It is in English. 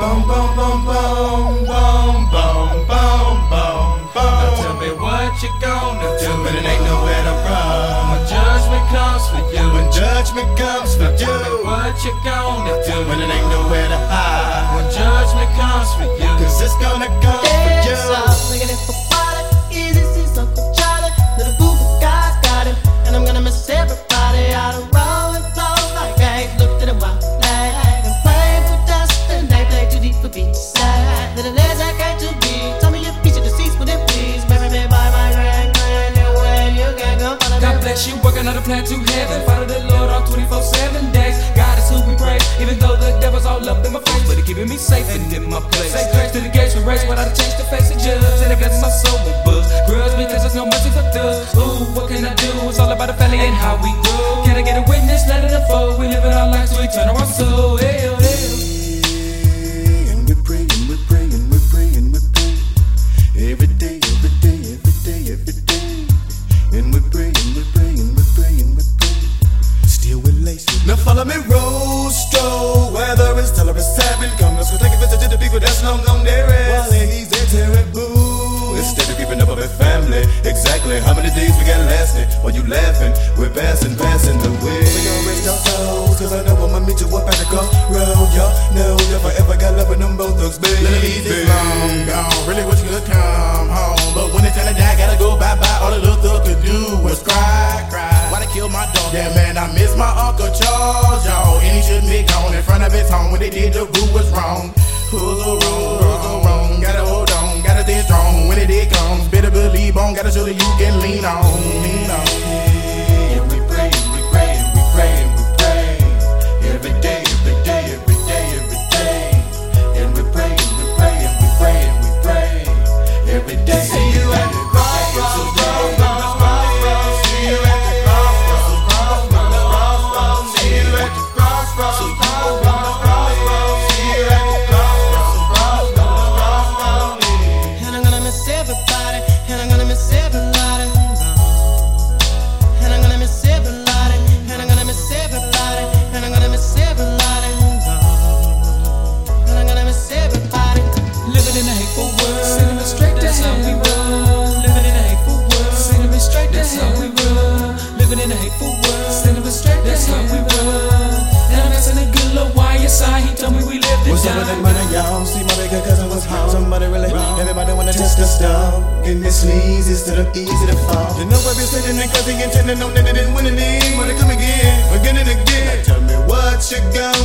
Boom, boom, boom, boom, boom, boom, boom, boom, boom. Now tell me what you gonna do But it ain't nowhere to run. when judgment comes for you. When judgment comes for Tell me what you gonna do When it ain't nowhere plan to heaven. Follow the Lord all 24 7 days. God is who we praise, even though the devil's all up in my face. But he keeping me safe and in my place. Say grace to the gates we race a change to face the judge. And it blesses my soul with books. Grudge because there's no mercy for thugs. Ooh, what can I do? It's all about the family and how we grow. Can I get a witness? Let it unfold. We live in our lives we turn our soul. Follow me, Rostro. Whether it's tell or it's seven. Come, let's go take a visit to the people that's long gone there. While he's there, terrible. Instead of keeping up with family. Exactly how many days we got lasting? While you laughing, we're passing, passing the way. We gon' rest our souls, cause I know I'ma meet you up at the crossroad. Y'all know if I ever got love with them both thugs, baby. Ladies long gone, really wish you could come my dog? Yeah, man, I miss my Uncle Charles, y'all. And he shouldn't be gone in front of his home. When they did, the rule was wrong. Who's so wrong? Who's wrong? Gotta hold on, gotta stay strong. When it did comes, better believe on. Gotta show that you can lean on, lean on. We lived to What's up with that die. money, y'all? See my bigger cousin was home. Somebody really, everybody wanna test us down. Getting this sneeze instead of easy to fall. You know I've been sitting there cause he on that they didn't win any. Wanna come again, again and again. Now tell me what you gonna